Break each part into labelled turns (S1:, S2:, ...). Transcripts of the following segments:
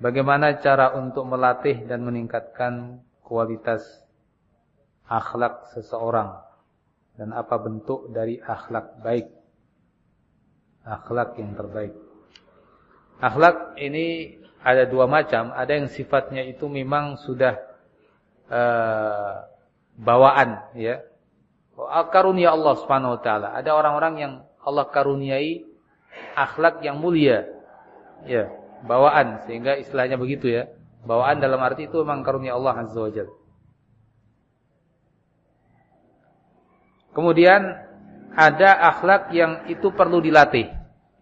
S1: Bagaimana cara untuk melatih dan meningkatkan kualitas akhlak seseorang dan apa bentuk dari akhlak baik? Akhlak yang terbaik. Akhlak ini ada dua macam, ada yang sifatnya itu memang sudah uh, bawaan ya. Karunia Allah Subhanahu wa taala. Ada orang-orang yang Allah karuniai akhlak yang mulia. Ya bawaan sehingga istilahnya begitu ya. Bawaan dalam arti itu memang karunia Allah Azza wa Kemudian ada akhlak yang itu perlu dilatih.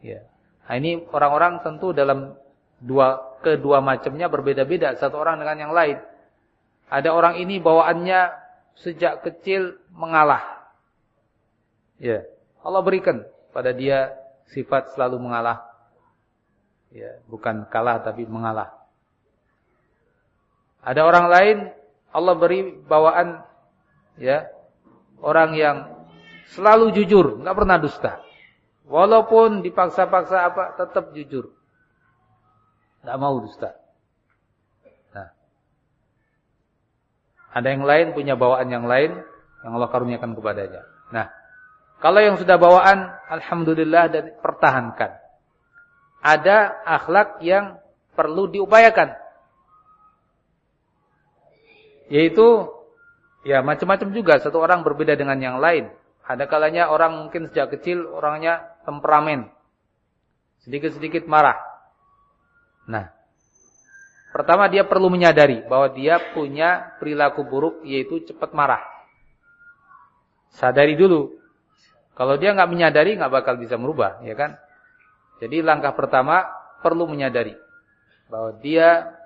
S1: Ya. Nah, ini orang-orang tentu dalam dua kedua macamnya berbeda-beda satu orang dengan yang lain. Ada orang ini bawaannya sejak kecil mengalah. Ya. Allah berikan pada dia sifat selalu mengalah ya, bukan kalah tapi mengalah. Ada orang lain Allah beri bawaan ya, orang yang selalu jujur, nggak pernah dusta. Walaupun dipaksa-paksa apa, tetap jujur. nggak mau dusta. Nah. Ada yang lain punya bawaan yang lain yang Allah karuniakan kepadanya. Nah, kalau yang sudah bawaan alhamdulillah dan pertahankan ada akhlak yang perlu diupayakan. Yaitu ya macam-macam juga satu orang berbeda dengan yang lain. Ada kalanya orang mungkin sejak kecil orangnya temperamen. Sedikit-sedikit marah. Nah, pertama dia perlu menyadari bahwa dia punya perilaku buruk yaitu cepat marah. Sadari dulu. Kalau dia nggak menyadari nggak bakal bisa merubah, ya kan? Jadi langkah pertama perlu menyadari bahwa dia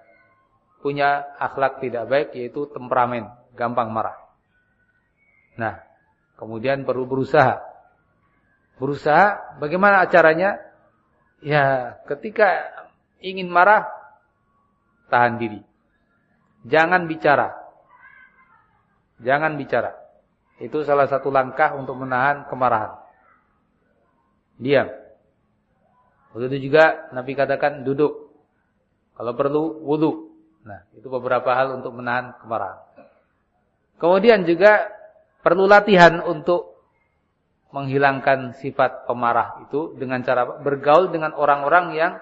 S1: punya akhlak tidak baik yaitu temperamen, gampang marah. Nah, kemudian perlu berusaha. Berusaha bagaimana caranya? Ya, ketika ingin marah tahan diri. Jangan bicara. Jangan bicara. Itu salah satu langkah untuk menahan kemarahan. Diam. Begitu juga Nabi katakan duduk. Kalau perlu wudhu. Nah, itu beberapa hal untuk menahan kemarahan. Kemudian juga perlu latihan untuk menghilangkan sifat pemarah itu dengan cara bergaul dengan orang-orang yang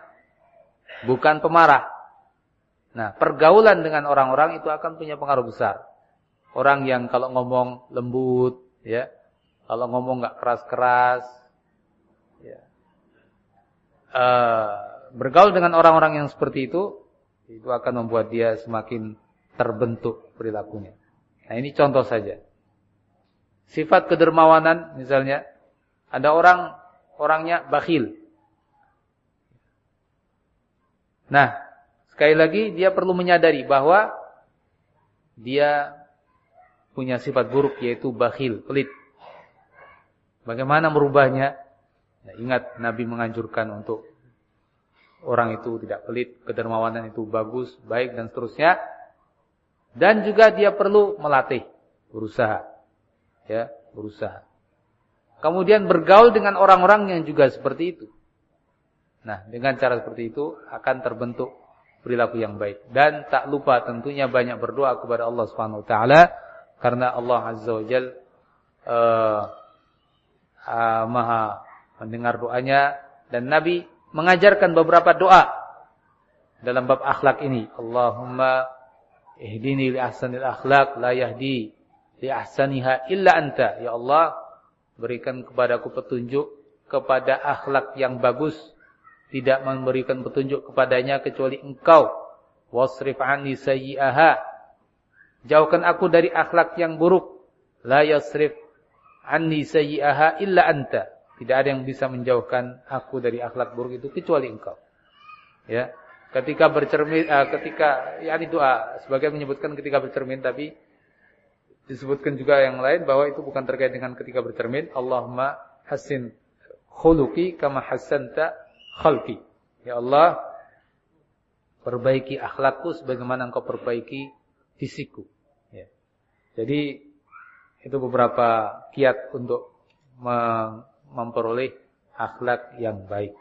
S1: bukan pemarah. Nah, pergaulan dengan orang-orang itu akan punya pengaruh besar. Orang yang kalau ngomong lembut, ya, kalau ngomong nggak keras-keras, uh, bergaul dengan orang-orang yang seperti itu, itu akan membuat dia semakin terbentuk perilakunya. Nah ini contoh saja. Sifat kedermawanan misalnya, ada orang orangnya bakhil. Nah, sekali lagi dia perlu menyadari bahwa dia punya sifat buruk yaitu bakhil, pelit. Bagaimana merubahnya? Ya, ingat Nabi menganjurkan untuk orang itu tidak pelit, kedermawanan itu bagus, baik dan seterusnya. Dan juga dia perlu melatih, berusaha. Ya, berusaha. Kemudian bergaul dengan orang-orang yang juga seperti itu. Nah, dengan cara seperti itu akan terbentuk perilaku yang baik. Dan tak lupa tentunya banyak berdoa kepada Allah Subhanahu taala karena Allah Azza wa Jalla uh, uh, Maha mendengar doanya dan Nabi mengajarkan beberapa doa dalam bab akhlak ini. Allahumma ihdini li ahsanil akhlak la yahdi li ahsaniha illa anta. Ya Allah, berikan kepadaku petunjuk kepada akhlak yang bagus. Tidak memberikan petunjuk kepadanya kecuali engkau. Wasrif anni sayyi'aha. Jauhkan aku dari akhlak yang buruk. La yasrif anni sayyi'aha illa anta. Tidak ada yang bisa menjauhkan aku dari akhlak buruk itu kecuali engkau. Ya. Ketika bercermin uh, ketika yakni doa sebagai menyebutkan ketika bercermin tapi disebutkan juga yang lain bahwa itu bukan terkait dengan ketika bercermin. Allahumma hasin khuluqi kama hasanta khalqi. Ya Allah, perbaiki akhlakku sebagaimana engkau perbaiki fisikku. Ya. Jadi itu beberapa kiat untuk memperoleh akhlak yang baik.